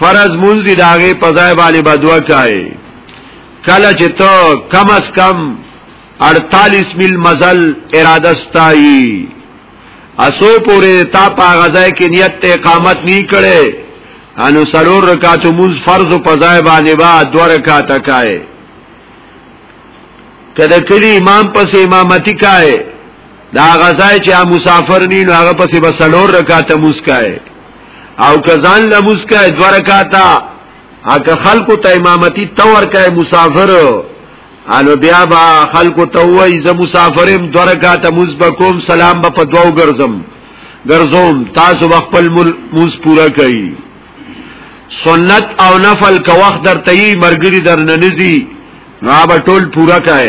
فرض مونږ دی داغه پزای باندې بدوا کای کله چې ته کم از کم 48 مل مزل اراده ستای اسو پورې تا په غزای کې نیت ته اقامت نه کړي انو سرور رکعات مونږ فرض او پزای باندې با دو رکعات کای کله کلی امام پس امامتی کای دا غزای چې مسافر نی نو هغه پسې بسلور رکعات مسکای او کزان له مسکای دو رکعات هغه خلکو ته امامتی تور کای مسافر انو بیا با خلکو ته وای ز مسافرم دو رکعات مسبکم سلام به په دوو ګرځم ګرځوم تاسو خپل موس پورا کړئ سنت او نفل کا وخت در تئی مرګری در ننزی نو اب ټول پورا کای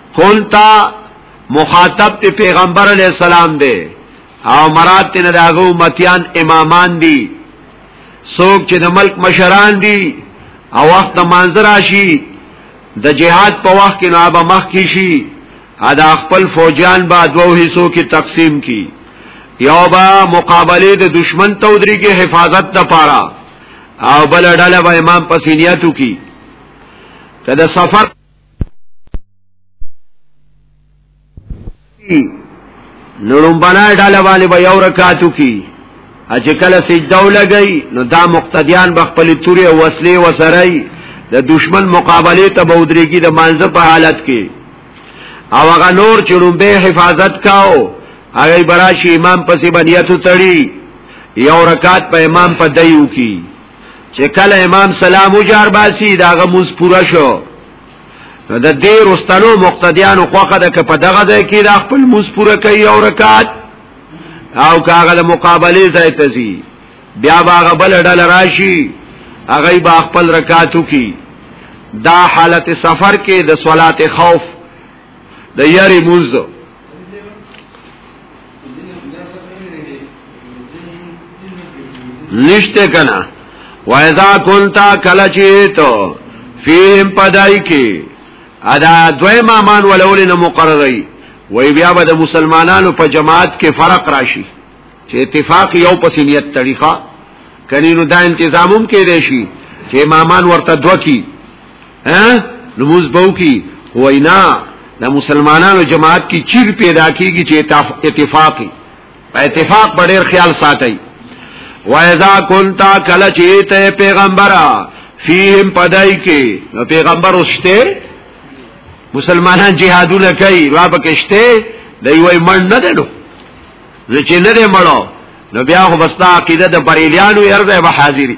قلتا مخاطب تی پیغمبر علیہ السلام دے او مراد تی نداغو متیان امامان دی سوک چې د ملک مشران دی او وقت منظر آشی د جهاد په وخت کې نو به مخ کی شي ادا خپل فوجان با دوه حصو کې تقسیم کی یو با مقابله د دشمن تودری کې حفاظت د پاره او بل ډله به امام پسینیاتو کی کله سفر نړم بنا ډاله باندې به یو رکعاتو کی اچ کله سجده ولګی نو دا مقتدیان به خپل توري او وسلې وسرای د دشمن مقابله ته بودريږي د مانزه په حالت کې او هغه نور چې رومبه حفاظت کاو هغه براشي امام پسې بنیاتو تړي یو رکعت په امام په دایو کی چې کله امام سلام وجار باسي داغه موز پورا شو نو د دې رستلو مقتدیانو خوخه ده که په دغه ځای کې د خپل موز پورا کوي او رکعت او کاغه د مقابله ځای ته ځي بیا باغه بل ډل راشي هغه با خپل رکعاتو کی دا حالت سفر کې د صلات خوف د یری موز نشته کنا وایذا کونتا کلا چی تو فیهم پدای کی ادا دویما مان ولول نه مقرری وای بیا به د مسلمانانو په جماعت کې فرق راشي چې اتفاق یو پس نیت طریقه کني نو دا تنظیموم کې دی شي چې امامان ورته دوه کی ها لمونځ بو کی وینا د مسلمانانو جماعت کی چیر پیدا کیږي چې اتفاقی په اتفاق په ډیر خیال ساتي و اذا كنت کله چې ته پیغمبره فیهم پدای کې نو پیغمبر وشته مسلمانان جهادونه کوي را بکشته دی وای مړ نه دنو چې نه دې مړو نو بیا خو بستا عقیده د بریلیانو یې ارزه به حاضری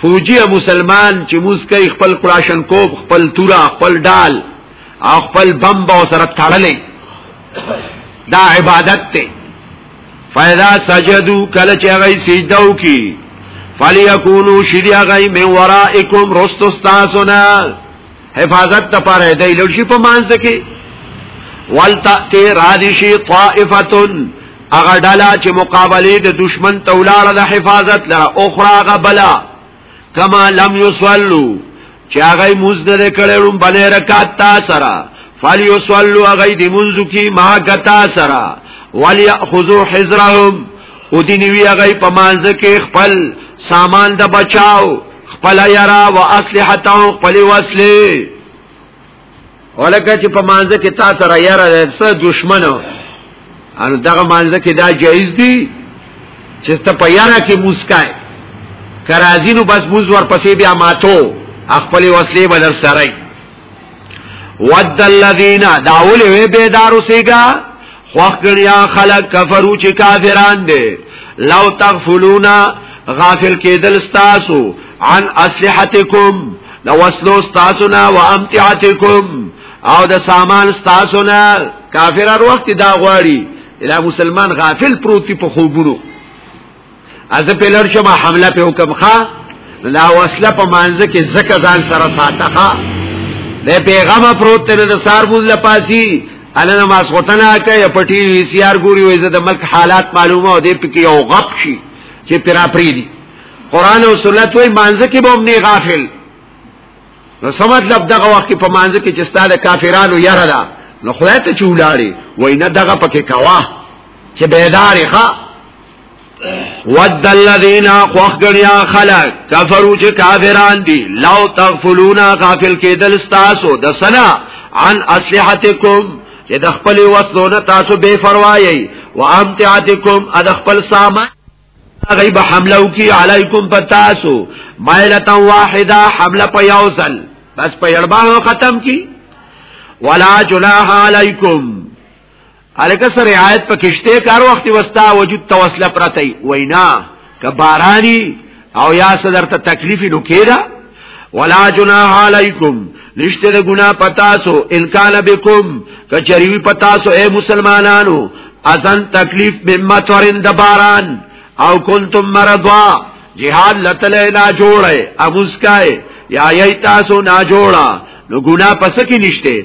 فوجي مسلمان چې موږ کوي خپل کلاشن کوب خپل تورا خپل ډال او خپل بمب او سره تړلې دا عبادت ته فیدا سجدو کله چې هغه سجده وکي فلیکونو شری هغه من ورائکم رستو استاسنا حفاظت ته پاره دی لږ په مانځ کې والتأتی رادشی طائفتن هغه ډله چې مقابله د دشمن تولاړه د حفاظت لره اخرى غبلا کما لم يصلوا چې هغه موز نه کړلم بلې رکعت تا سره فليصلوا هغه دې منځ کې ما غتا سره وليأخذوا حذرهم او دې نیوی هغه په مانځ کې خپل سامان د بچاو خپل یرا واسلحتهم خپل وسله ولکه چې په مانزه کې تا سره یاره سره دشمنو ان دغه مانزه کې دا جایز دی چې ته په یاره کې موسکای کرازینو بس موز ور پسې بیا ماتو خپل وسلې بدر سره ود الذین داول وی بیدار سیګا خوخ ګنیا خلق کفرو چې کافران دي لو تغفلونا غافل کېدل تاسو عن اسلحتکم لو وسلو تاسو نه وامتعتکم او د سامان تاسو نه کافرانو وخت دا غواړي اله مسلمان غافل پروتي په خوبونو از په لړ شو ما حمله په حکم ښا لا وسله په مانځ کې زکه ځان سره ساته ښا د پیغام پروت ته د سار بوز لپاسی انا ما سوتنا کوي پټي وی سي ار ګوري وي د ملک حالات معلومه او دې پکې یو غپ شي چې پیرا پری دي قران او سنت وای مانځ کې به هم نه غافل نو سمات لب دغه وخت په مانځ کې چې ستاده کافرانو یاره ده نو خدای ته چولاړي وای نه دغه پکې کوا چې بیدارې ښا ود الذین خوخ غړیا خلق کفرو چې کافران دي لو تغفلونا غافل کېدل تاسو د سنا عن اسلحتکم چې د خپل وسلونه تاسو بے پروايي و امتعاتکم د خپل سامان غیب حمله کی علیکم پتاسو مایلتا واحده حمله په یوزل بس په یړبانو ختم کی ولا جناح علیکم الکه سره رعایت پکشته کار وخت وستا وجود توسله پرته وینا کبارانی او یا صدر ته تکلیف نو کیدا ولا جناح علیکم نشته د ګنا پتاسو ان کان بكم کچریوی پتاسو اے مسلمانانو اذن تکلیف مما تورن د باران او کنتم مرضوا جهاد لتل لا جوړه ابوسکای یا یی تاسو نا جوړه نو ګنا پس کې نشته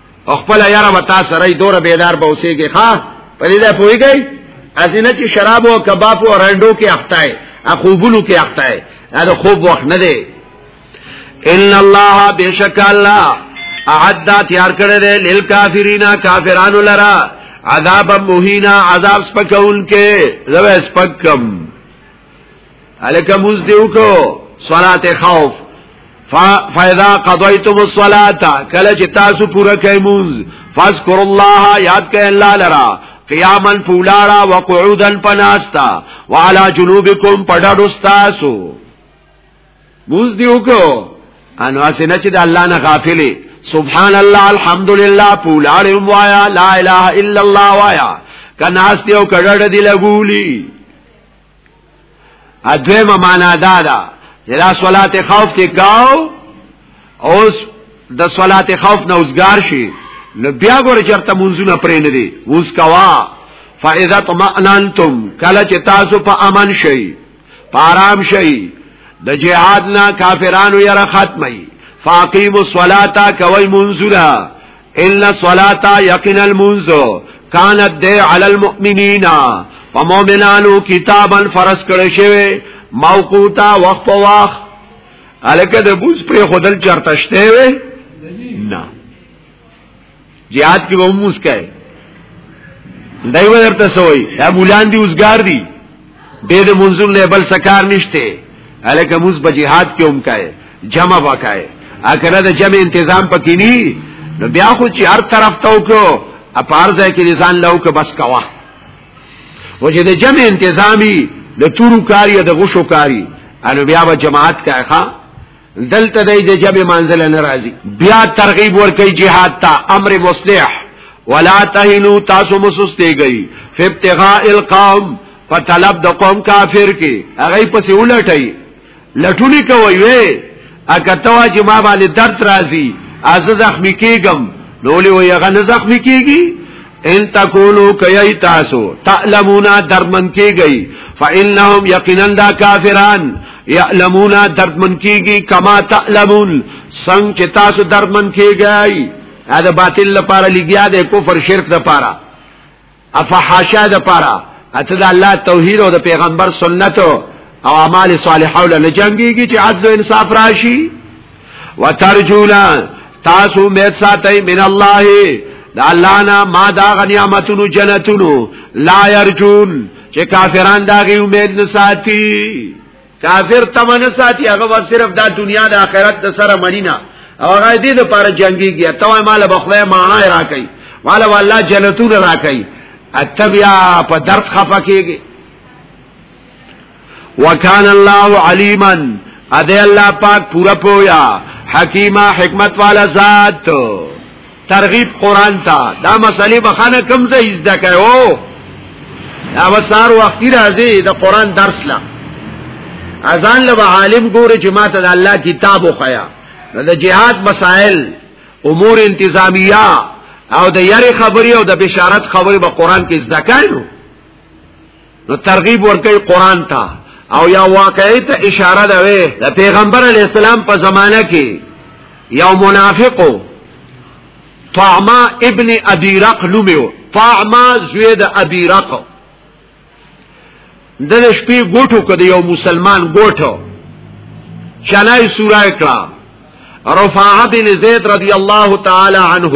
او خپل یاره به تا سره دوره بیدار به اوسېږي ښا په دې ځای پوهېږئ هسې نه چې شرابو او کبابو او رنډو کې اخته یې خوبونو کې اخته یې دا د خوب وخت نه دی ان الله بشک الله اعد تیار کړی دی للکافرین کافرانو لرا عذاب مهینا عذاب سپکون کې زو سپکم الکه موز دیو کو صلات خوف فاذا قضيتم الصلاه کله چې تاسو پوره کړئ مونږ فذكر الله یاد کړئ الله لرا قیاما فولارا وقعودا پناستا وعلى جنوبكم پډړو تاسو مونږ دیو کو انو اسنه چې د الله نه غافلې سبحان الله الحمدلله پولار وایا لا اله الا الله وایا کناس دیو کډړ دی لګولی ادویمه معنا دا ده چې دا صلات خوف کې کاو اوس د صلات خوف نه اوسګار شي نو بیا ګور چرته منځونه پرې نه دي اوس کوا فاذا طمأننتم کله چې تاسو په امن شئ په آرام شئ د جهاد نه کافرانو یې را ختمي فاقیم الصلاة کوي منځونه ان الصلاه یقینا المنذ کانت دی علی المؤمنین فمؤمنانو کتابا فرض کړی شوی موقوتا وخت په وخت الکه د بوز پر خودل چرته شته وی نه jihad کې به موږ کوي دایو درته سوې یا مولان دی اوسګار دی به د منزل نه بل سکار نشته الکه موږ په جهاد کې هم کای جمع وکای اکره د جمع تنظیم پکې ني نو بیا خو چې هر طرف ته وکړو اپار ځای کې ځان لاو کې بس کوا و چې د جمع تنظیمي د تورو کاری د غشو کاری انو بیا به جماعت کای ښا دلته د جبه منزل نه راځي بیا ترغیب ورکي جهاد ته امر مصلح ولا تهنوا تاسو مسسته گئی فابتغاء القوم په طلب د قوم کافر کې هغه پسې ولټي لټونی کوي وې اګه توا چې ما باندې درد راځي از زخمی کېږم نو لوی هغه نه زخمی کېږي ان تکونو کئی تاسو تعلمونا دردمن کی گئی فإنهم یقینا دا کافران یعلمونا دردمن کی گئی کما تعلمون سنگ چه تاسو دردمن کی گئی دا باطل لپاره لګیا د کفر شرک لپاره افحاشا لپاره اته د الله توحید او د پیغمبر سنت او اعمال صالحه له جنگيږي چې عدل انصاف راشي وترجونا تاسو امید ساتي من الله دا الله نه ما دا غنیمتونو جنتونو لا يرجون چې کافران دا غي امید نه ساتي کافر تمن ساتي هغه صرف دا دنیا د آخرت د سره مرینا او هغه دې د پاره جنگي کیه ته مال بخله معنا راکې مال والله جنتونو راکې اتبیا په درد خفه کیږي وکان الله علیما اده الله پاک پورا پویا حکیمه حکمت والا ذات ترغیب قران ته دا مسلې بخانه کم ځای زده کایو دا وسار وختي راځي د قران درس لا اذان له عالم ګوره چې ماته د الله کتاب وخیا د جهاد مسائل امور انتظامیه او د یری خبري او د بشارت خبري په قران کې زده کایو نو ترغیب ورکوي قران ته او یا واقعي ته اشاره ده وي د پیغمبر علی السلام په زمانہ کې یو منافقو طعما ابن ابي رق لوميو طعما زوی د ابي رق د شپې ګوټو کده یو مسلمان ګوټو چلای سورای کړه رفاعه بن زید رضی الله تعالی عنه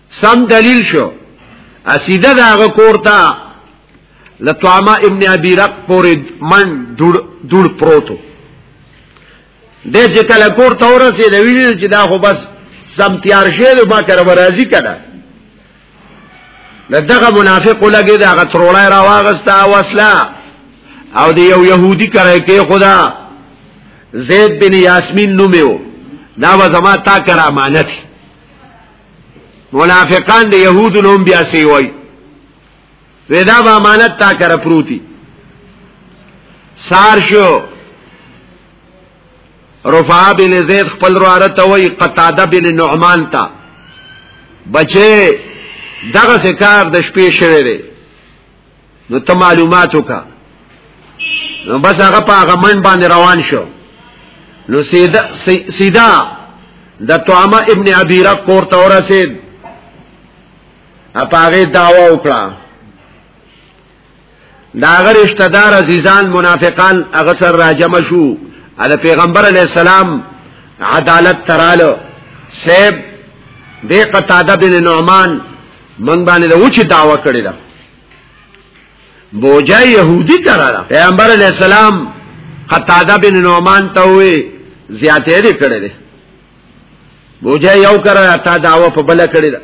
سم دلیل شو اسیده داغه کورتا لطعما ابن ابي رق پورې من دړ دړ پروتو د چې کله کور ته ورسې د ویل چې دا خو بس سم تیار شه نو ما کړه ورازي کړه دغه منافق لګي دا غترولای را واغستا وسلا او د یو يهودي کرای کې خدا زید بن یاسمین نومیو دا و زما تا کرامانه دی منافقان د يهودو نوم بیا سی وای ودا به امانت تا کر پروتي سار شو رفاع بن زید خپل روارت وای قتاده بن نعمان تا بچه دغه سکار د شپې شوه دی نو ته معلومات وکا نو بس هغه په هغه من باندې روان شو نو سیدا سیدا د طعامه ابن ابي رق کور ته ورسید اپاغه داوا وکړه دا غیر رشتہ دار عزیزان منافقان هغه سره راجم شو د پیغمبر علی السلام عدالت تراله سیب دی قتاده بن نعمان من باندې د وچی داوا کړی دا بوجا يهودي ترا دا پیغمبر علی السلام قتاده بن نعمان ته وی زیاتې دې کړې دې بوجا یو کرا تا داوا په بل کړی دا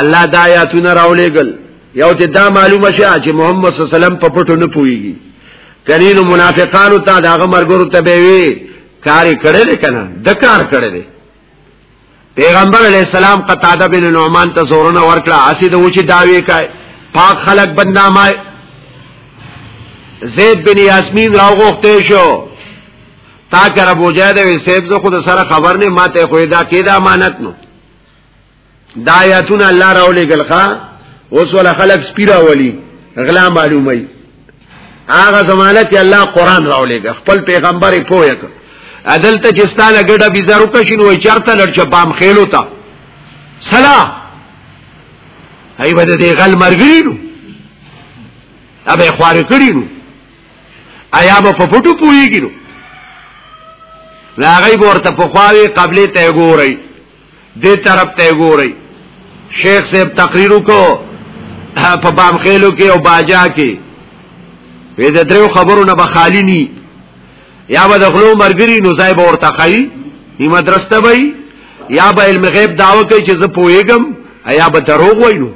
الله دا آیاتونه راولېګل یو ته دا معلومه شه چې محمد صلی الله علیه وسلم په پټو نه پويږي کني نو منافقانو ته داغه مرګورو ته به وی کاری کړی دې کنه د کار کړی دې پیغمبر علی السلام قتاده بن نعمان ته زورونه ورکړه اسی د وچی داوی کای پاک خلق بدنامه زید بن یاسمین راغوخته شو تا کر ابو جهل وی سیب زه خود سره خبر نه ماته خو دا کې دا امانت نو دا آیاتونه الله راولې ګلخه اوس ول خلق سپیرا ولی غلا معلومه هغه زمانه چې الله قران راولېګ خپل پیغمبر یې پوهه کړ عدل ته چې ستاله ګډه بيزارو کښین وای چرته لړ چپام خېلو تا سلا هی بده دې غل مرګرینو ابه خوار کړینو آیا به په پټو پوېګینو لاغې ورته په خواوي قبلې ته ګورئ دې طرف ته ګوري شیخ صاحب تقریر کو په بامخېلو کې او باجا کې وې د درو خبرو نه بخالی ني یا به د خلو مرګري نو ځای به ورته خای ني مدرسته وای یا به علم غیب داو کوي چې زه پوهېږم یا به دروغ وای نو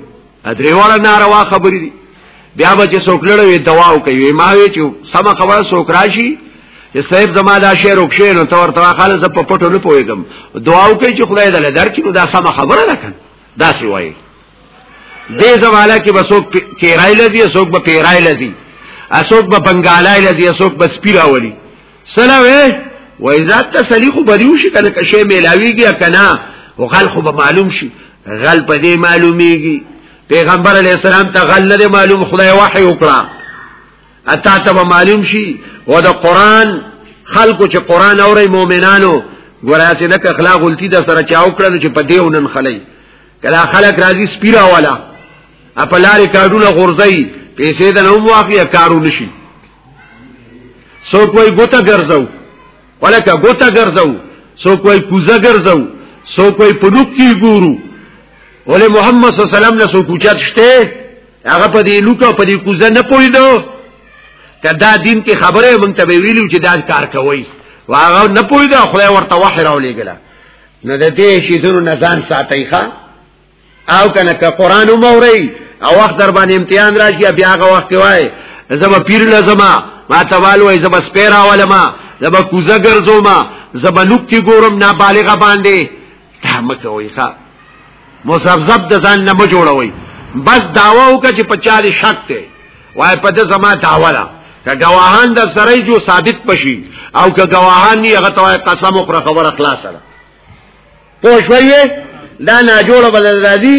ادریواله ناروا خبرې دي بیا به چې څوک لړوي دوا کوي ما وی چې سم خبره څوک راشي چې صاحب زما دا شعر وکښې نو تور توا خالص په پټو نه پويګم دعا کوي چې خدای دې درکې نو دا سم خبره ده کنه دا سی وایي دې زماله کې بسوک کیرای لذي څوک به پیرای لذي اسوک به بنگالای لذي څوک به سپیراولي سره وې وای ذات ته سړي خو بریو شي کنه که شی ملاویږي کنه او غل خو به معلوم شي غل په دې معلومیږي پیغمبر علی السلام ته غل نه معلوم خدای وحی وکړه اته ته به معلوم شي او د قران خلکو چې قران اوري مؤمنانو ګوریا چې لکه اخلاق غلطی د سره چاو کړل چې په دې ونن خلای کله خلک راځي سپیرا والا په لارې کارونه غورځي پیسې د نوم واقعي کارو نشي سو کوئی ګوتا ګرځاو ولکه ګوتا ګرځاو سو کوئی کوزه ګرځاو سو کوئی پلوک کی ګورو ولې محمد صلی الله علیه وسلم له سو کوچات شته هغه په دې لوکه په دې کوزه نه پویدو کدا دین کې خبره مونږ ته ویلو چې دا کار کوي واغه نه پویدا خدای ورته وحی راولېګله نو د دې شي زونو نزان ساتي ښا او کنه که قران وموري او وخت در باندې امتحان راشي بیا هغه وخت وای زما پیر لزما ما توال وای زما سپیرا ولما زما کوزه ګرځوما زما نوک کی ګورم نابالغ باندې دا مکه وای ښا مزبذب د ځان نه جوړوي بس داوا وکړه چې په چاري شک ته وای په دې زما داوا ده که گواهان در سره جو ثابت پشي او که گواهان نه هغه توای قسم او خبره خلاصه ده پوه شوي دا نه جوړه بدل راځي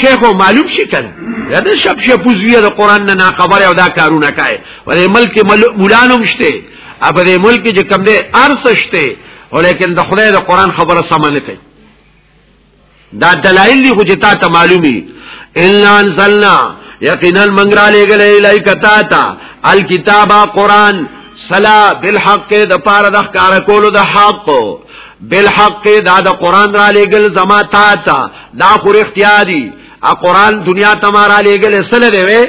شیخ معلوم شي کنه دا د شپ شپوز وی د قران نه خبره او دا کارونه کوي ولې ملک مولانو مشته اب دې ملک چې کم دې ارسشته ولیکن د خدای د قران خبره سم نه کوي دا دلایل دي خو چې تا ته معلومي ان انزلنا یقینا من را لګلې لای کتا تا الکتاب قران سلا بالحق د پاره د ښکار کولو د حق بالحق دا د قران را لګل زما تا تا دا خو اختیا دی ا قران دنیا ته ما را لګل سره دی وی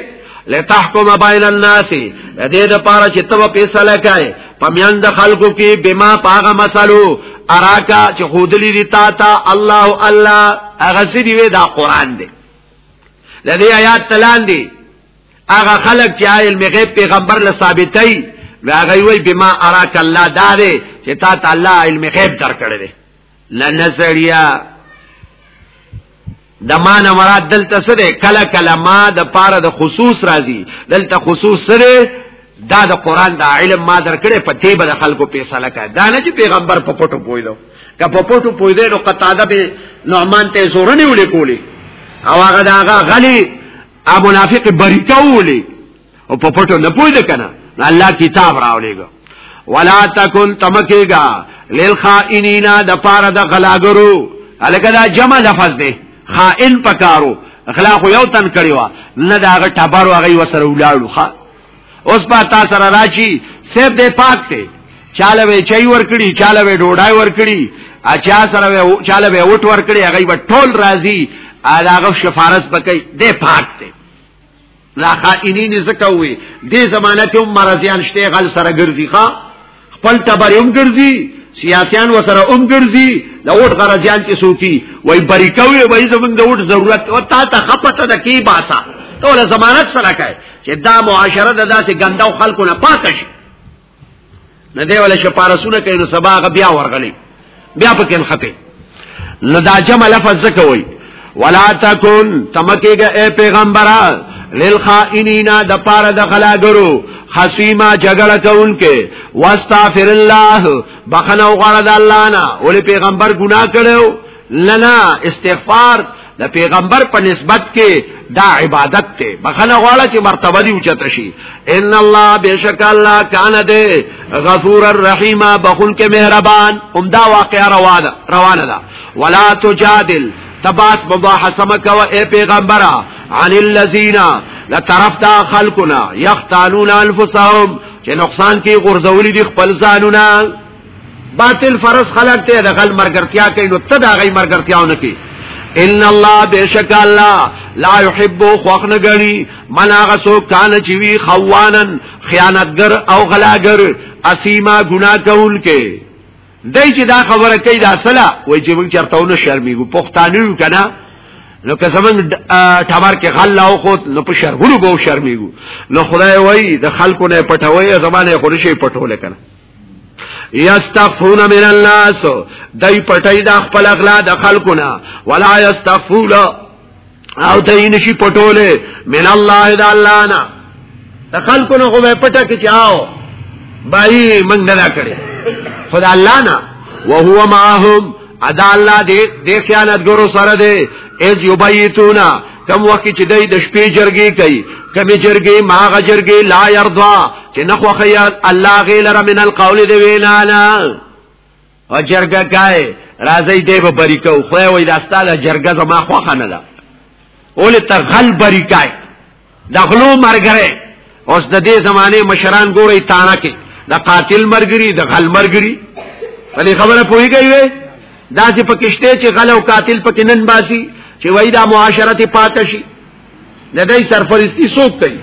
لتحکم بین الناس د دې د پاره چې تب فیصله کای پمیان د خلکو کې بما پاغه مسلو اراکا چې خودلی دی تا تا الله الله هغه سری وی دا قران دی د دې آیات تلان دی هغه خلک چې علم غیب پیغمبر له ثابتای هغه وی بما اراک الله داره چې تا ته الله علم غیب درکړی دی لنظریا د مان مراد دلته سره کله کله ما د پاره د خصوص راځي دلته خصوص سره دا د قران د علم ما درکړې په دې به خلکو فیصله کوي دا نه چې پیغمبر په پټو پویلو که په پټو پویدې نو قطاده به نعمان ته زورنی ولې کولی او هغه داغه غلی ا منافق بری کولی او په پټو نه پوي د کنه الله کتاب راولېګو ولا تکن تمکیگا للخائنین د پاره د غلاګرو الکه دا جمع لفظ دی خائن پکارو اخلاق یو تن کړي وا نه دا غټبر وغي وسره ولاړو ښا اوس په تا سره راشي سیب دې پاک ته چاله وی چای ورکړي چاله وی ډوډۍ ورکړي اچا سره وی چاله وی وټ ورکړي هغه به ټول راضي هغه شفارس پکې دې پاک ته لا خائنین زکوي دې زمانہ کې مرزيان شته غل سره ګرځي ښا خپل تبر هم ګرځي سیاسيان وسره هم ګرځي د اوټ غرضیان چې سوتي وای بری کوي وای زمونږ د اوټ ضرورت او تا ته خپته د کی باسا ټول ضمانت سره کوي چې دا معاشره د داسې ګندو خلکو نه پاک شي نه دی ولا شپارسونه کوي نو سبا غ بیا ورغلي بیا پکې انخته نو دا جمع لفظ ځکه وای ولا تکون تمکیګه اے پیغمبره للخائنین د پاره د خلاګرو خصیما جګړه کوونکې واستغفر الله بخنه وغړه د الله نه ولې پیغمبر ګناه کړو لنا استغفار د پیغمبر په نسبت کې دا عبادت ته بخنه غواړه چې مرتبه دی اوچته شي ان الله بشک الله کان دې غفور الرحیم بخون کې مهربان همدا واقعا روانه روانه ده ولا تجادل تباس مباحثه مکه او اے پیغمبره عن الذين لطرف دا خلقنا يختالون انفسهم چې نقصان کې غرزولي دي خپل ځانونه باطل فرس خلق ته د غل مرګرتیا کوي نو ته دا غي مرګرتیاو نه کوي ان الله بشک الله لا يحب خوخن غني من هغه سو کان چې وی خوانن خیانتګر او غلاګر اسیما ګنا کول کې دای چې دا خبره کوي دا اصله وای چې موږ چرته ونه شرمېږو پښتانه یو کنه نو که زمنګ ټمر کې غل او خو نو په شرمونو به شرمېږو نو خدای وای د خلکو نه پټوي زمانه خورشي پټول کنه یستغفون من الناس دای پټی د خپل اغلا د خلقنا ولا یستغفون او دای نشي پټوله من الله د الله نه د خلقنا خو به پټه کې چاو بای منګه دا کړي خدای الله نه وهو معهم ادا الله دې دې خیانت ګورو سره دې اذ یبیتونا کم وخت چې دای د شپې جرګې کوي کمی جرګې ماغه جرګې لا يرضا چې نه خو خیال الله غیلر من القول دی وینا نه او جرګه کای راځي دی به بریکو خو وای دا ستاله جرګه زما خو خنه ده اول ته غل بریکای دغلو مرګره اوس د دې زمانه مشران ګوري تانه کې د قاتل مرګري د غل مرګري په دې خبره پوهیږي وي دا چې پکشته چې غل او قاتل پکې نن باسي چې وای دا معاشرت پاک شي د دې سرفرستی سوک کوي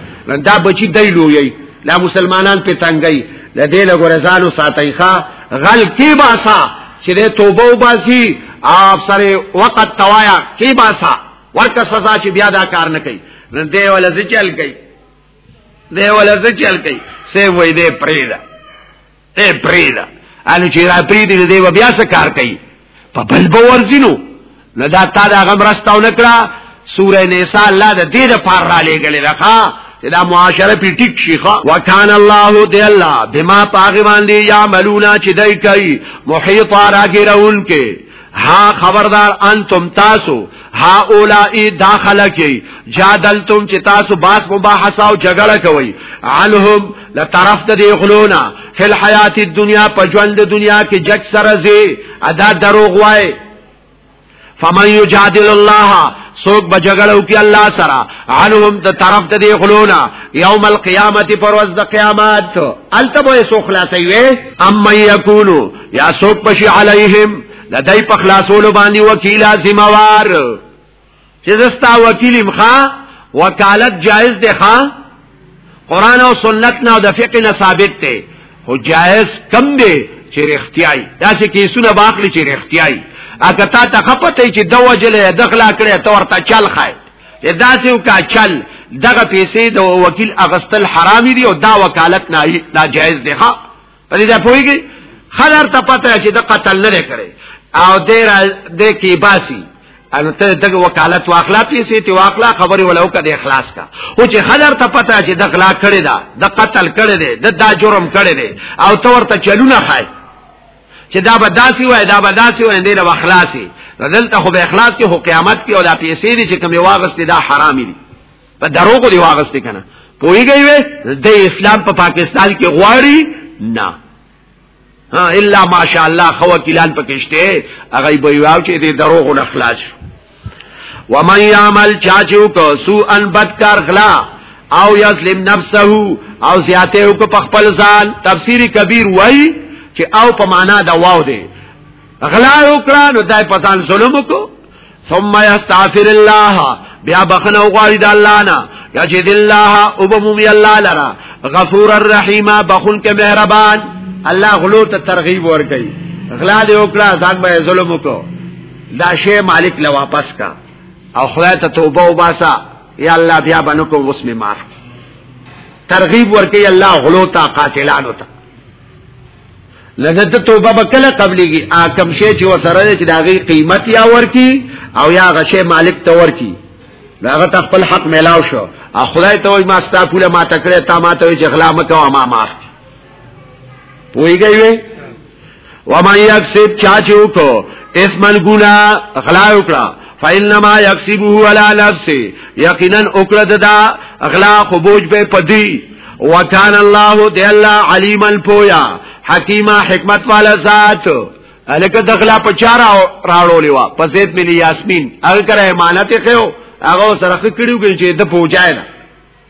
دا بچی دی لوی لا مسلمانان په تنګي د دې له ګورزانو ساتي ښا غل کې باسا چې د توبه وباسي اپ سره وقت توایا کې باسا ورکه سزا چې بیا دا کار نه کوي نن دې ول ځچل کوي دی ولا څه چل کوي سه وای دی پریدا ته پریدا ان چې را پریدي دی بیا څه کار کوي په بل بورځینو نه دا تا دا غم راستاو نکړه سوره نساء الله د دې د پار را لګلې راخه چې دا معاشره پی ټیک شي ښا وکان الله دی الله بما پاغي باندې یا ملونا چې دای کوي محیط راګرون کې ها خبردار انتم تاسو ها اولائی دا خلقی جادلتم چې تاسو باس مباحثه او جګړه کوي عنهم لطرف د دی غلونا فی الحیات الدنیا په ژوند د دنیا کې جج سره زی ادا دروغ وای فمن یجادل الله سوک بجګړو کې الله سره عنهم د طرف د دی غلونا یوم القیامت پر ورځ د قیامت التبو سو خلاصي وي اما یکونو یا سوک پشی علیهم لدی په خلاصولو باندې وکیلا ذمہوار چې زستا وکیل مخا وکالت جائز ده ښا قران او سنت نه د فقه نه ثابت ده خو جائز کم دی چې رښتیاي دا چې کیسونه باخلی چې رښتیاي اګه تا ته خپته چې د وجله دخلا کړې ته ورته چل خای دا چې کا چل دغه پیسې د وکیل اغستل حرامي دي او دا وکالت نه ناجایز دی ښا پدې دا پويږي خلر ته پته چې د قتل نه لري او دې را دې کې باسي ان ته دغه وکالت واخلا پیسې ته واخلا خبري ولو کده اخلاص کا او چې خلر ته پته چې د غلا کړی دا د قتل کړی دی د دا جرم کړی دی او تو ورته چلونه خای چې دا به داسي وای دا به داسي وای دې له اخلاصي دلته خو به اخلاص کې هو قیامت کې او دا پیسې دي چې کومه واغستې دا حرامي دي په دروغ دی واغست کنه پویږي وې د اسلام په پا پاکستان کې غواړي نه ها الا ماشاء الله خو وکیلان پکشته هغه به یو چې د دروغ نه خلاص شو ومن يعمل چاچو کو سو ان بدکار غلا او یظلم نفسه او زیاته او په خپل ځان تفسیری کبیر وای چې او په معنا دا واو دی غلا وکړه نو دای په ځان ظلم وکړو ثم يستغفر الله بیا بخنه غواړي د الله نه یجد الله وبمومي الله لرا غفور الرحیم بخون کې مهربان الله غلو ته ترغیب ورکړي غلا دې وکړه ځان به ظلم وکړو دا شی مالک له واپس کا او خدای ته توبه وباسا یا الله بیا بنکو وسمه معاف ترغیب ورکړي الله غلو ته قاتلانو ته لکه ته توبه به کله قبليږي اکم شي چې وسره چې داغي قیمت یا ورکی او یا غشه مالک ته ورکی داغه خپل حق ملاو شو ا خدای ته وای ما ستا پوله ما تکړه تا ما ته چې غلا مکو ما معاف پويږي وي و ما یکسب چا چوکو اسمن ګنا غلا وکړه فإنما يكسبه على نفسه یقینا اکرد دا اغلا خبوج به پدی وکان الله دی الله علیم الپویا حکیمه حکمت والا ذات الکه دغلا په چارا راړولې وا په زید ملي یاسمین هغه کرے امانت خو هغه سره کړیو کې چې د پوجای نه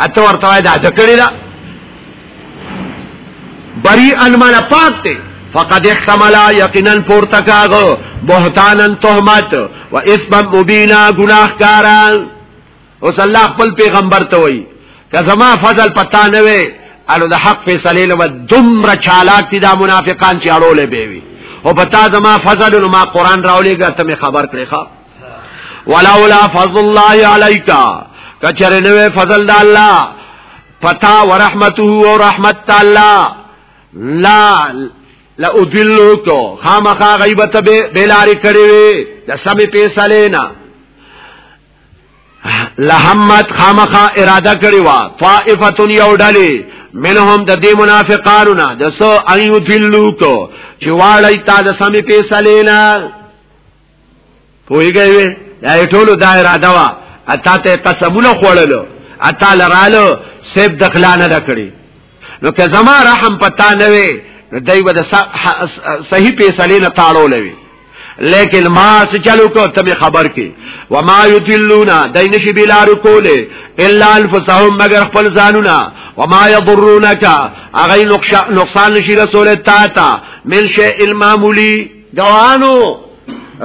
اته ورته دا ذکر دا بری انمال پاک ته فقد احتمل یقینا پورتکاغ بهتانا تهمت و اسم مبینا گناهکاران اوس الله خپل پیغمبر ته وای که زما فضل پتا نه وي انو د حق فیصله لو دمر چالاک دي دا منافقان چې اړول به وي او پتا زما فضل نو ما قران راولېګا ته خبر کړې ښا ولولا فضل الله عليك کچره نوې فضل د الله پتا ورحمته او رحمت الله لا لا ادلو کو خامخا غیبت به بلاری کړی وي د سمې پیسې لینا لحمت خامخا اراده کړی وا طائفتون یو ډلې منهم د دې منافقانو نه د سو ایو دلو کو چې واړی تا د سمې پیسې لینا پویګی وی دا ټولو دا اراده وا اتا ته قسمونه خوړلو اتا لرالو سیب دخلانه دکړي نو که زما رحم پتا نه وي دای به صحیح پیسلې نه تاړو لوي لیکن ما سے چلو کو تم خبر کی وما یدلونا دای نشی بلارو کوله الا انفسهم مگر خپل ځانونا وما یضرونک اغه نقصان نشی رسول تا تا من شی المعمولی گواهانو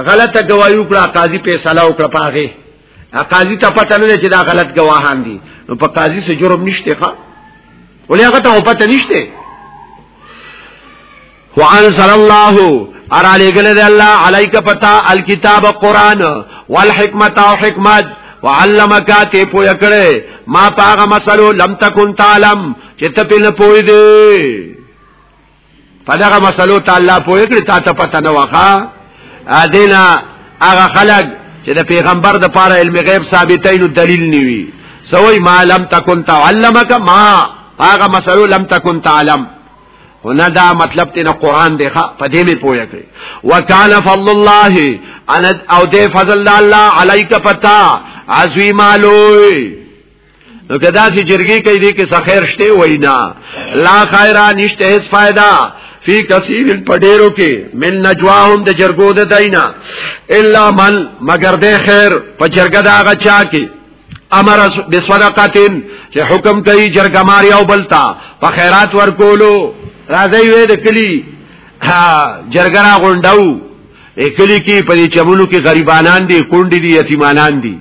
غلطه گواہی وکړه قاضي فیصله وکړه پاغه قاضي ته پته نه چې دا غلط گواهان دي نو په قاضي سره جرم نشته ښا ولې هغه ته پته نشته وعن صلی الله ارا لګل دی الله علیک پتا الکتاب قران والحکمت او حکمت وعلمک ته پوی کړه ما پاغه مسلو لم تکون تعلم چې ته په نه پوی دی په دغه مسلو ته الله پوهې کړی تا ته پته نه وخا ادینا هغه خلک چې د پیغمبر د پاره علم غیب ثابتای نو دلیل نیوي سوی ما لم تکن تعلمک ما هغه مسلو لم تکن تعلم هنا دا مطلب تی نه قران دی ښا په دې می پوهه کړی وکاله فضل الله ان او دې فضل الله علیک پتا عظیم علوی نو کدا چې جرګي کوي دې کې سخیر شته وینا لا خیره نشته هیڅ فائدہ فی کثیر پډیرو کې من نجواهم د جرګو د دینا الا من مگر د خیر په جرګه دا غچا کې امر بسرقتن چې حکم کوي جرګه ماری او بلتا په خیرات ورکولو راځي وې د کلی جرګه را غونډاو کلی کې په چمونو کې غریبانان دي کونډې دي یتیمانان دي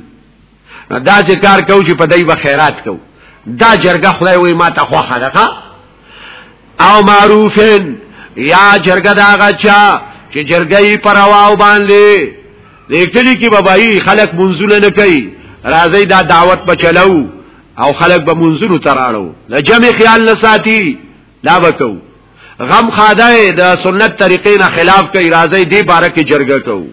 دا چې کار کو چې په دای به خیرات کو دا جرګه خدای وای ما ته خو خلقه او معروفن یا جرګه دا غچا چې جرګه یې پرواو باندې لیکلی کې بابای خلق منزول نه کوي راځي دا دعوت په چلو او خلق به منزول تراړو لجمع خیال نه ساتي دا وکړو غم خاده د سنت طریقې نه خلاف کوي راځي دی بار کې جرګه کوو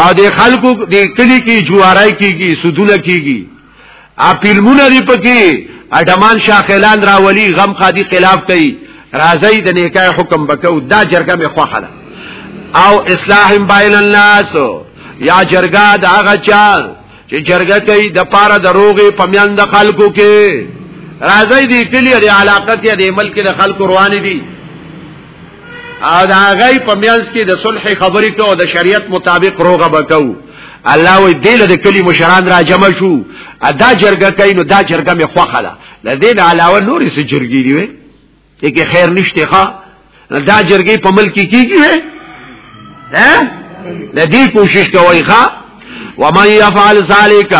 او د خلکو د کلی کې جوارای کیږي سودونه کیږي ا فلمونه دی پکې اډمان شاخلان راولي غم خادي خلاف کوي راځي د نیکای حکم بکو دا جرګه می خوخه ده او اصلاح بین الناس یا جرګه دا غچا چې جرګه کوي د پاره د روغې پمیان د خلکو کې راځي دې کلی د علاقت یا د ملک د خلکو روان دي او دا غي پمیانس کې د صلح خبرې کو د شریعت مطابق روغه بکو الله وی دل د کلی مشران را جمع شو ادا جرګه کوي نو دا جرګه می خوخه ده لدین علاوه نورې سجرګي دی دې کې خیر نشته ښا دا جرګې په ملک کې کیږي ها د دې کوشش کوي ښا ومن يفعل ذلك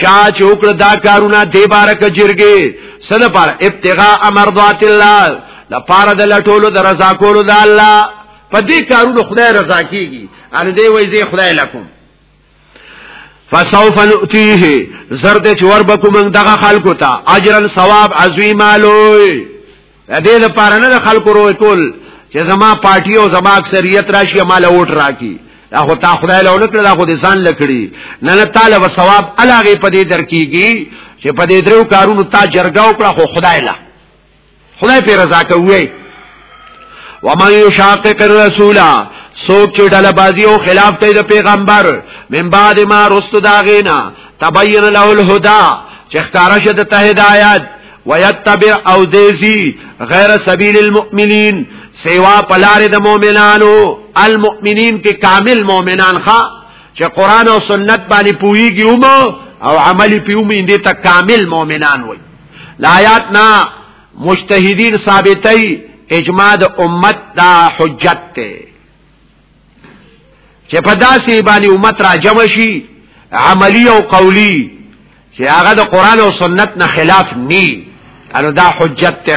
چا چې وکړه دا کارونه دې بارک جرګې سن پر ابتغاء امرضات الله لپاره د لټولو د رضا کولو د الله په دې کارونو خدای رضا کیږي ان دې وایي زه خدای لکم فسوف نؤتیه زرد چې ور بکو موږ دغه خلکو ته اجرا ثواب عظیم الوی دې لپاره نه خلکو روي کول چې زما پارټي او زما اکثریت راشي مال ووټ راکی دا خو تا خدای له نکړه دا خو دې ځان لکړي نه نه تعالی و ثواب الاغه په دې درکېږي چې په دې درو کارونو تا جرګاو کړه خو خدای له خدای په رضا کوي ومن یشاقق الرسول سوک چې ډله بازی او خلاف کوي د پیغمبر من بعد ما رست داغینا تبین له الهدى چې ښکارا شه د هدایت ويتبع او دیزی غیر سبیل المؤمنین سیوا پلار د مؤمنانو المؤمنین کې کامل مؤمنان ښا چې قران او سنت باندې پویږي او عمل پیومې دې ته کامل مؤمنان وي لایات نا مجتهدین ثابتای اجماع د امت دا حجت ته چې په داسې باندې امت را جمع شي عملی او قولی چې هغه د قران او سنت نه خلاف ني انو دا حجت ته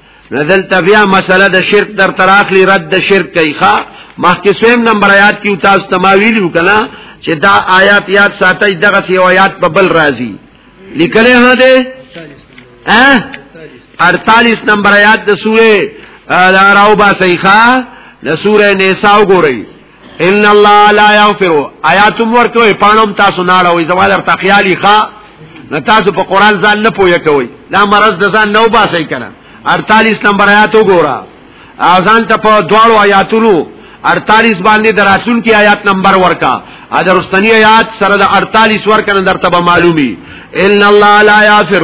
ندل تبیا مسله د شرک در تراخلی رد د شرک کوي ښا مخکې سویم نمبر آیات کې تاسو تماویلو کنا چې دا آیات یاد ساتي دغه سی آیات په بل راځي لیکلې هه ده 48 نمبر آیات د سوره راو با صحیحه د سوره نساء وګورئ ان الله لا یغفر آیات ورکوي پانوم تاسو نه راوي زما در تخیالي ښا نه تاسو په قران ځان نه پوهه کوي دا مرز د ځان نو باسي کنه 48 نمبر آیات وګوره اذان ته په دواړو آیاتونو 48 باندې دراتون کې آیات نمبر ورکا ادرستنی آیات سره د 48 ورکنه درته به معلومي ان الله لا یغفر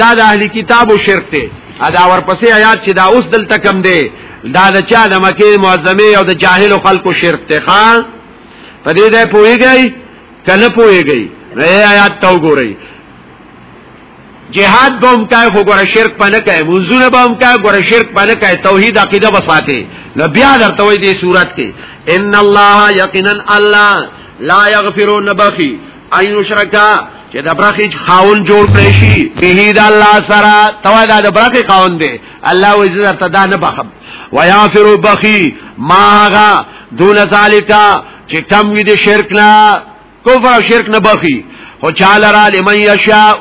دا د اهلی کتابو شرک دی ادا ورپسې آیات چې دا اوس دلته کم دی دا د چا د مکه معظمه او د جاهل خلکو شرک ته خان په دې ده پويږي کله پويږي رې آیات تو ګوري جهاد به هم کای خو ګره شرک پنه کای منځونه به هم کای ګره شرک پنه کای توحید عقیده بساته نو بیا درته وې دې صورت کې ان الله یقینا الله لا یغفر نبخی ایو شرکا چې د برخې خاون جوړ کړی شي به د الله سره توا دا د برخې خاون دی الله وزیر ته دا نه بخم ويافر بخي ماغا دون ذالکا چې کم وي د شرک نه کفر شرک نه بخي او چاله را لمن یشاء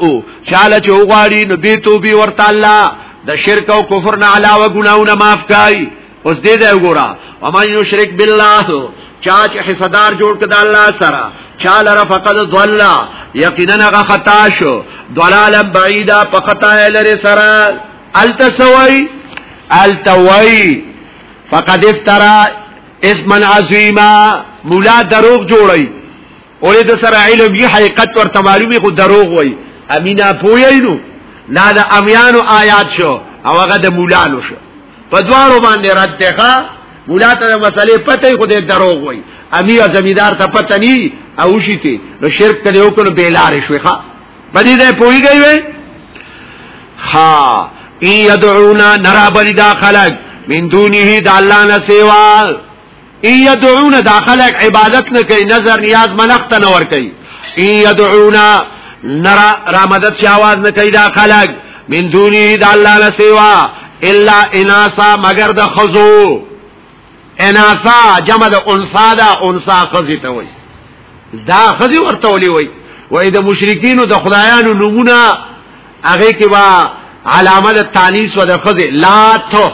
چاله چې وغواړي نو به توبه ورته الله د شرک او کفر نه علاوه ګناونه معاف کوي اوس دې دا وګوره وما یشرک بالله چا چې حصدار جوړ کړ د الله سره چا لره فقد ضل یقینا هغه خطا شو ضلالا بعیدا په خطا لري سره التسوی التوی فقد افترا اسما عظیما مولا دروغ جوړی اولې د سره علم یې حقیقت ورته معلومي خو دروغ وای امینا پویینو لا د امیانو آیات شو او هغه د مولانو شو په دواړو باندې رد ده ښا مولا ته مسلې پته خو دې دروغ وای امی او زمیدار ته پته ني او شي ته نو شرک ته یو کړو بیلار شوي ښا پدې ده پويږي وې ها ای يدعونا نرا بل دا خلق من دونه د الله نه سیوا ان يدعون دا خلق عبادت نه کوي نظر نیاز منخت نه ور کوي ان يدعون نرا را مدد چې आवाज نه کوي دا خلق من دوني د الله نه سوا الا اناسا مگر د خزو اناسا جمع د انسا دا انسا خزي ته وي دا خزي ورته ولي وي وای د مشرکین د خدایانو نمونه هغه کې وا علامه د تانیس و د خزي لا تو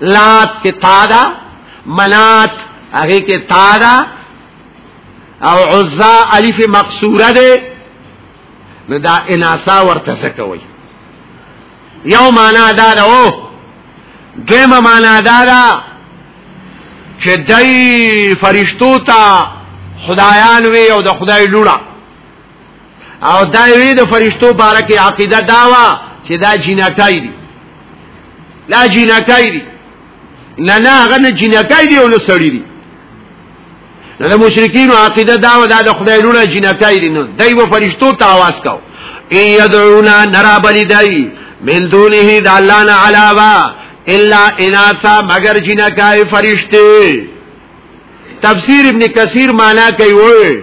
لات کې تا دا منات هغه کې تا دا او عزا الف مقصوره ده نو دا اناسا ورته سکوي یو معنا دا ده او دیمه معنا دا ده چې دای فرشتو ته خدایان وی او د خدای لوړه او دا وی د فرشتو بارکه عقیده داوا چې دا جنټای دي لا جنټای دي نه نه هغه نه جنټای دي او نه سړی دي د مشرکین عقیده دا و دا د خدای لونه جنټای دي نو دای و فرشتو ته आवाज کاو ای یدعونا نرا بلی دای من دونه د الله نه علاوه الا اناسا مگر جنکای فرشته تفسیر ابن کثیر معنا کوي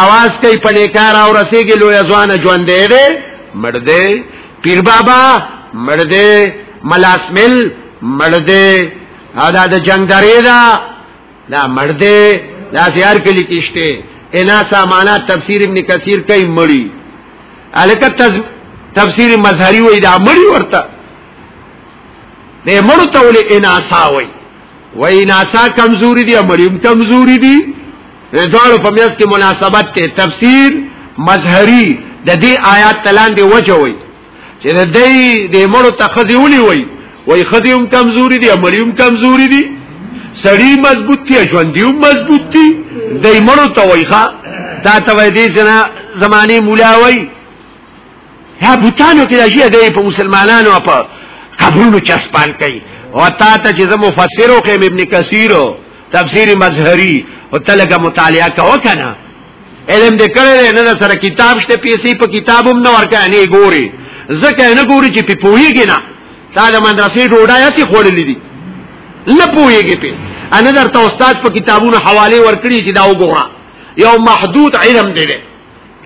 آواز کوي په نیکار او رسیږي لوی ځوان ژوند دی مړ دی پیر بابا مړ دی ملاسمل مړ دی دا د جنگ درې دا دا مړ دی دا زیار کلی کیشته انا سامانا تفسیر ابن کثیر کوي مړی الکه تفسیر مظهری وای دا مړی ورته د مړو ته ولې انا ساوي وای ناسا کمزوري دي مریم کمزوري دي دوړو په میاس کې مناسبت ته تفسیر مظهری د دې آیات تلان دی وجوي چې د دې د مړو تخذي ولي وای وای خذي هم کمزوري دي مریم کمزوري دي سړی مضبوط دی ژوندۍ هم مضبوط دي د مړو ته وای ښا دا ته وای دي چې زماني مولا وای یا بوتانو کې راشي د په مسلمانانو په قبرونو چسپان کوي او تا ته چې زمو فسرو کې ابن کثیر تفسیر مظهری او تلګه مطالعه کوو کنه علم دې کړل نه سره کتاب شته پیسې په کتابوم نه ورکه نه ګوري زکه نه ګوري چې په پوهیږي نه تا د مدرسې ډوډۍ اسی خوړلې دي نه پوهیږي په انا درته استاد په کتابونو حواله ورکړي چې دا وګوره یو محدود علم دی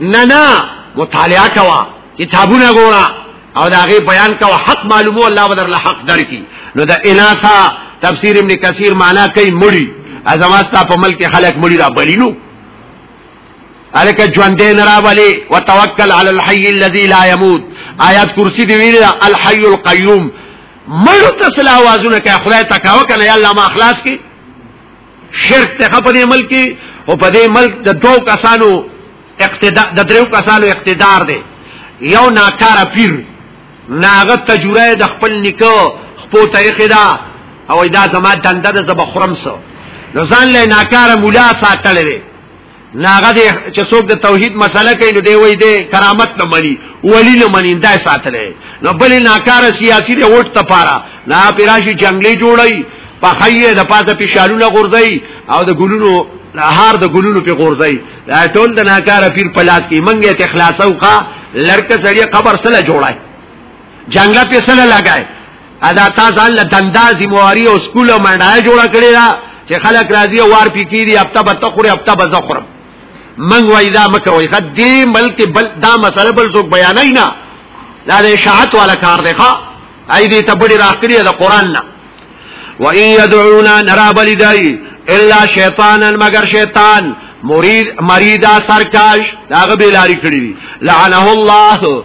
نه نه مطالعه کوا کتابونه ګورا او دا غي بیان کوا حق معلومو الله بدر له حق درکې نو دا اناسا تفسیر ابن کثیر معنا کوي مړی ازماستا په ملک خلک مړی را بلینو الک ژوندې نه راولي وتوکل علی الحي الذي لا يموت آیات کرسی دی ویل الحي القيوم مړو ته سلا وازونه کوي خدای تکاو کنه یا الله ما اخلاص کی شرک ته په دې ملک او په دې ملک د دوو کسانو اقتدار د دریو کسانو اقتدار دی یو ناکاره پیر ناغه تجوره د خپل نکو خپو ته خدا او دا زما دنده د زبخرم سو نو ځان له ناکاره مولا ساتلې ناغه دې چې څوک د توحید مسله کوي نو دی وای دی کرامت نه مني ولی نه مني دا ساتلې نو بل ناکار سیاسي دی وټ ته پاره نا پیراشي جنگلي جوړي په خیه د پاسه په شالونه غورځي او د ګلونو هار د ګلونو په غورځي دا ټول د ناکار پیر پلاس کې منګه ته خلاصو کا لړک سړی قبر سره جوړای جنگلا په سره لګای ادا تاسو الله دندازي مواري او سکول او منډه جوړه کړی دا چې خلک راضي او وار پی کیږي هفته به تخوري هفته به زخرم من وای دا مکه وای خد دې ملک بل دا مسله بل څوک بیانای نه دا د اشاعت والا کار دی ښا اې دې ته بډې راخري د قران نه و ان يدعونا نرا بلدای الا شیطانا مگر شیطان مرید مریدا سرکاش داغه بیلاری کړی لعنه الله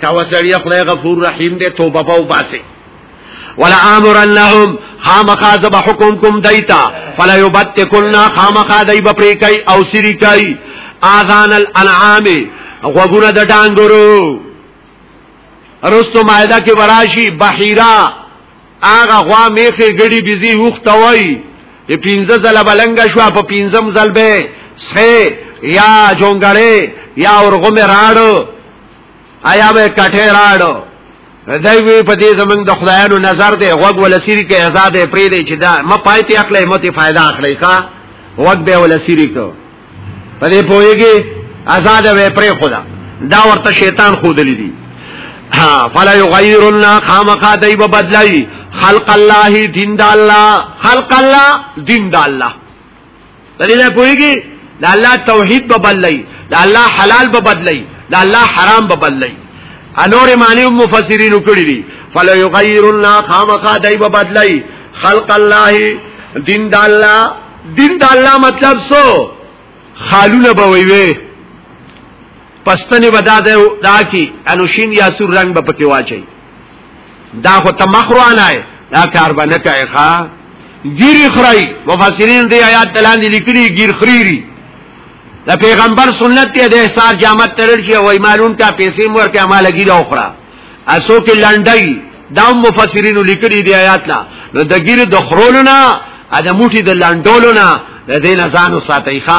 تا وسړی خدای غفور رحیم دې توبه پاو باسه ولا امرنهم خامخا ذب حکم کوم دیتا فلا یبتکن خامخا دی بپری کوي او سری کوي اذان الانعام غوګونه د ډانګورو رستو مایده کې براشي بحیرا هغه غوا میخه ګړي بيزي وخته وای په پینځه ځله بلنګ شو په پینځم ځل به سه یا جونګړې یا ورغه مې راړو آیا به کټه راړو دای وی په دې زمنګ د خدایانو نظر دی غوګ ول سری کې آزاد پرې دی چې دا ما پایته اخلې مته फायदा اخلې ښا غوګ به ول سری کو په دې پوهیږي آزاد وې پرې خدا دا ورته شیطان خود لیدي ها فلا یغیرن خامخا دای په بدلای خلق الله دین د الله خلق الله دین د الله دې نه پويږي د الله توحید به بدلی د الله حلال به بدلی د الله حرام به بدلی انور معنی مفسرین کړی دي فلا یغیرن خامخا دای به بدلی خلق الله دین د الله دین د الله مطلب سو خالونه به وی وی پستنی بدا ده دا کی انوشین یا سور رنگ به پکې واچي دا خو تمخروانا ہے دا کار به نه کوي ښا ګیری خړی مفسرین دې آیات تلاندې لیکلي ګیر خریری د پیغمبر سنت دی د احسار جامت ترل شي وای مالون کا پیسې مور کې عمل ګیر او خړه اسو کې لنډای دا مفسرین لیکلي دی آیات لا نو د ګیر د خرولنا ا د موټي د لنډولنا د دې نه ځانو ساتي ښا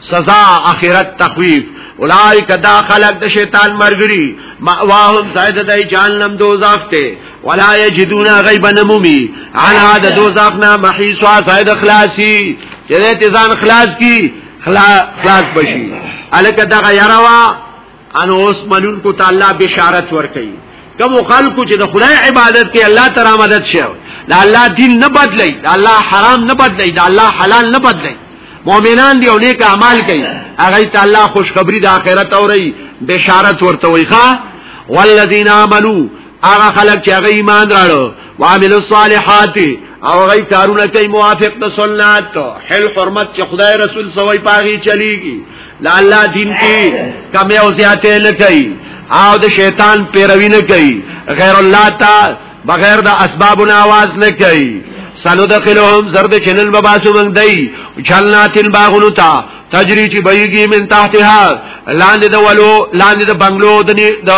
سزا اخرت تخویف اولائک دا خلق د شیطان مرګری مأواهم ساید دای جهنم دوزخ ته ولا یجدون غیب نمومی علا د دوزخ نه محیسوا ساید خلاصی چې ته ځان خلاص کی خلاص بشي الکه دغه یروا ان اوس منون کو تعالی بشارت ورکړي کوم خلکو چې د خدای عبادت کوي الله تعالی مدد شي دا الله دین نه بدلی دا الله حرام نه بدلی دا الله حلال نه بدلی مؤمنان دی او نیک اعمال کوي هغه ته الله خوشخبری د آخرت اوري بشارت ورته وي ښا والذین آمنو هغه خلک چې هغه ایمان راړو وعمل الصالحات او هغه کارونه کوي موافق د سنت حل حرمت چې خدای رسول سوي پاغي چلیږي لا الله دین کې کم او زیاته نه کوي او د شیطان پیروي نه کوي غیر الله تا بغیر د اسبابونو आवाज نه کوي سنو دخلهم زرد چنن بباسو من دی جناتین باغونو تا تجری چې بهږي من تحتها لاندې د ولو لاندې د بنگلو د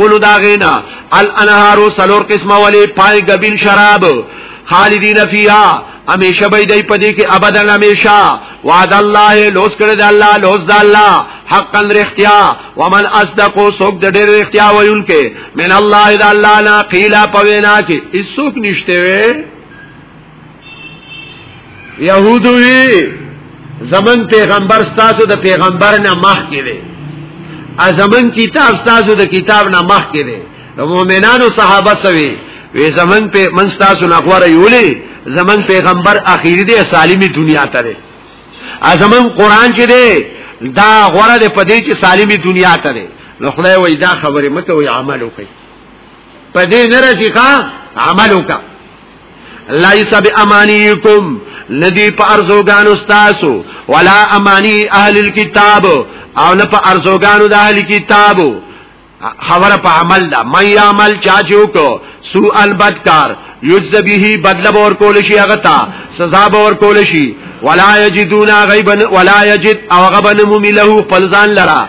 غلو دا غینا الانهار سلور قسمه ولی پای غبیل شراب خالدین فیها همیشه به دی پدې کې ابدا همیشه وعد الله لوس کړی د الله لوس د الله حقا رختیا ومن اصدق سوک د ډېر رختیا ویونکې من الله د الله نه قیلا پوینا کې هیڅوک نشته وي يهودوي زمن پیغمبر ستاسو د پیغمبر نه مخ کې دی ا زمن کتاب ستاسو د کتاب نه مخ کې دی نو مؤمنانو صحابه سوي وی زمن په من ستاسو نه غوړی یولې زمن پیغمبر اخیری دی سالمی دنیا ته دی ا زمن قران چې دی دا غوړه دی په دې چې سالمی دنیا ته دی نو خدای وای دا خبره مکه وای عمل وکړي په دې نه راشي ښا عمل وکړه ليس بامانيكم ندی په ارزوګانو تاسو ولا امانی اهل الكتاب او نه په ارزوګانو د اهل کتابو خبره په عمل دا مې عمل چا چوکو سو البد کار یجز به بدل باور کول شي هغه تا سزا باور کول شي ولا یجدون غیبا ولا یجد او غبن ممی له خپل ځان لرا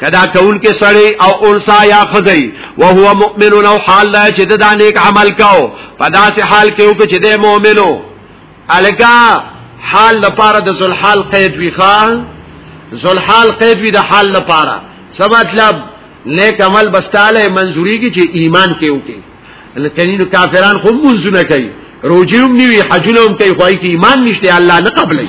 کدا کون کې سړی او انسا یا خزی او هو مؤمن او حال لا چې د نیک عمل کاو په داسې حال کې او چې د مؤمنو الګا حال لپاره د ذل حال قید وی خان ذل حال قید وی د حال لپاره څه مطلب نیک عمل بستاله منزوري کې چې ایمان کې وکي لکنینو کافران خو منځونه کوي روجیوم نیوی حجونه هم کوي خو ایمان نشته الله نه قبلې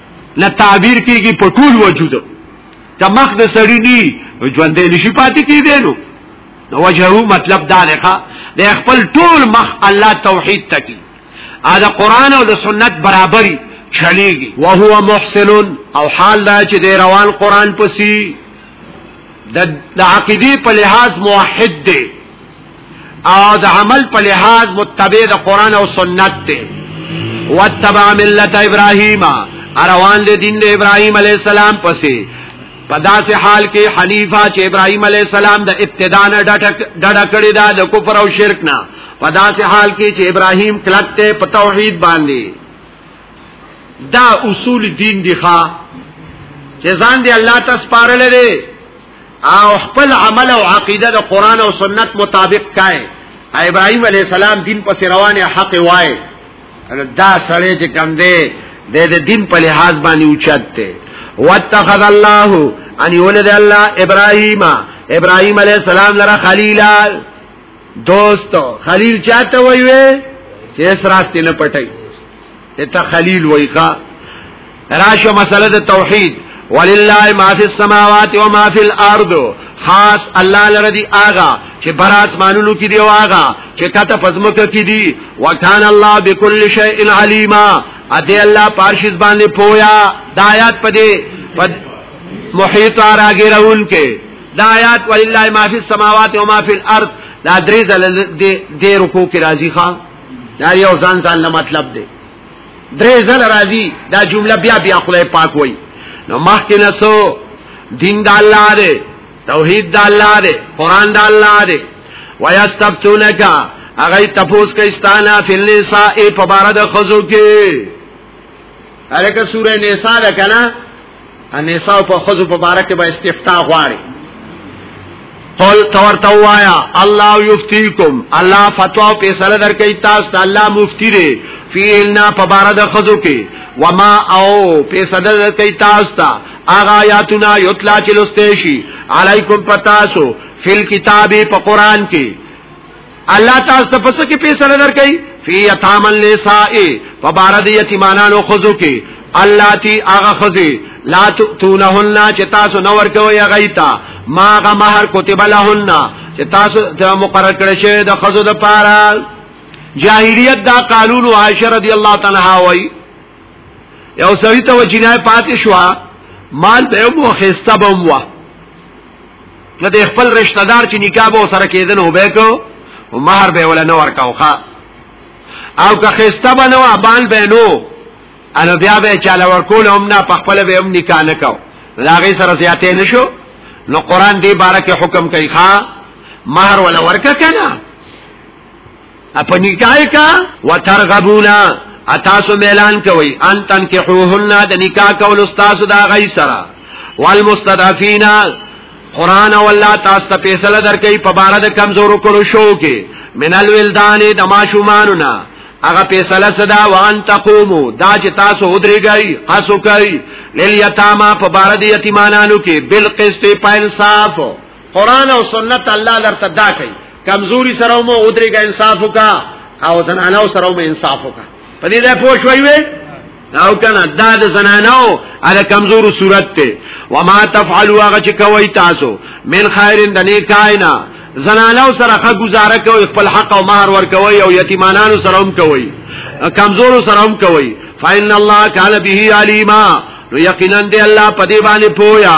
نه تعبیر کیږي په ټول وجود ته مخ د سړی ني ژوندې نشي پاتې کیدې نو نو وجهو مطلب دا نه د خپل ټول مخ الله توحید تکي دا قران او د سنت برابرۍ چلیږي وهو محسن او حال دا چې د روان قران پسي د عقیده په لحاظ موحد دی او د عمل په لحاظ متبع د قران او سنت ته وتبع ملت ابراهیم روان دي دین د ابراهیم علی السلام پسې په داسې حال کې حنیفه چې ابراهیم علی السلام د ابتدا نه ډډه کړې ده د کفر او شرک نه په داسې حال کې چې ابراهیم کلک ته په توحید باندې دا اصول دین دي ښا چې ځان دی الله تاسو پاره لري او خپل عمل او عقیده د قران او سنت مطابق کای ابراهيم عليه السلام دین په روانه حق وای دا سړی چې کم دی د دې دین په لحاظ باندې اوچت دی واتخذ الله ان ولد الله ابراهيم ابراهيم عليه السلام لره خليلا دوست خلیل چاته وایوي چې سراسته نه پټي ته خلیل وای کا راشه مسله د توحید ولله ما فی السماوات و ما فی الارض خاص الله لره دی آغا چې بر اسمانونو کې دی او آغا چې کته پزمکه کې دی وکانه الله بكل شیء علیما اته الله پارشز باندې پویا د آیات په دې محیط راګرون کې د آیات ولله ما فی السماوات و ما فی الارض دا درې ځله دې رکو کې راځي ښا دا یو ځان ځان نه مطلب دی درې ځله راځي دا جمله بیا بیا خدای پاک وای نو مخکې نه سو دین د الله دی توحید د الله دی قران د الله دی ويستفتونک هغه تپوس کوي ستانه فل نساء په بار د خزو کې الکه سوره نساء ده کنه انیسا په خزو په بارک به استفتاء غواړي قول تور توایا الله یفتیکم الله فتوا په سره درکې تاسو ته الله مفتی دی فیلنا په بار د خزو کې وما او په سره درکې تاسو ته اغا یاتنا یتلا چلوستیشی علیکم پتاسو فل کتابی په قران کې الله تعالی ته پس کې پیسې نه درکې فی یتام النساء فبارد یتیمانانو خذو کې الله تی هغه خذي لا تونهن چې تاسو نور کوي غیتا ما غ مہر کتب لهن چې تاسو ته مقرر کړی شه د خذو د پاره جاهلیت دا قانون عائشہ رضی الله تعالی عنها وای یو سړی ته جنای پاتې شو مال ته مو خسته بم وه نو د خپل رشتہ دار چې نکاح به سره کېدل او به کو او مہر به ولا نه ورکاوخه او که خسته بنو ابال بنو انو بیا به چاله ورکول هم نه په خپل به هم نکاح نه کو لاغه سره زیاتې نشو نو قران دې بارکه حکم کوي ښا مہر ولا ورکا کنه اپا نکای کا و ترغبونا اتاسو میلان کوي ان تنکحوهن د نکاح کول استاد دا غي سرا والمستضعفين قران والله تاسو ته فیصله درکې په بار د کمزورو کړو شو کې منل ولدان د ماشومانونه هغه فیصله صدا وان تقومو دا چې تاسو ودرېږئ قصو کوي لیل یتاما په بار د یتیمانانو کې بالقسط په انصاف قران او سنت الله درته دا کوي کمزوري سره مو ودرېګا انصاف وکا او زنانو سره مو انصاف وکا په دې ځای پوه شوي وي او کنه دا د زنانو علي کمزور صورت ته وما تفعلوا هغه چې کوي تاسو من خیرن د نه کاینا زنانو سره ښه گزاره کوي خپل حق او مہر ور کوي او یتیمانانو سره هم کوي کمزور سره هم کوي فإن الله کان به علیما نو یقینا دی الله په دې باندې پویا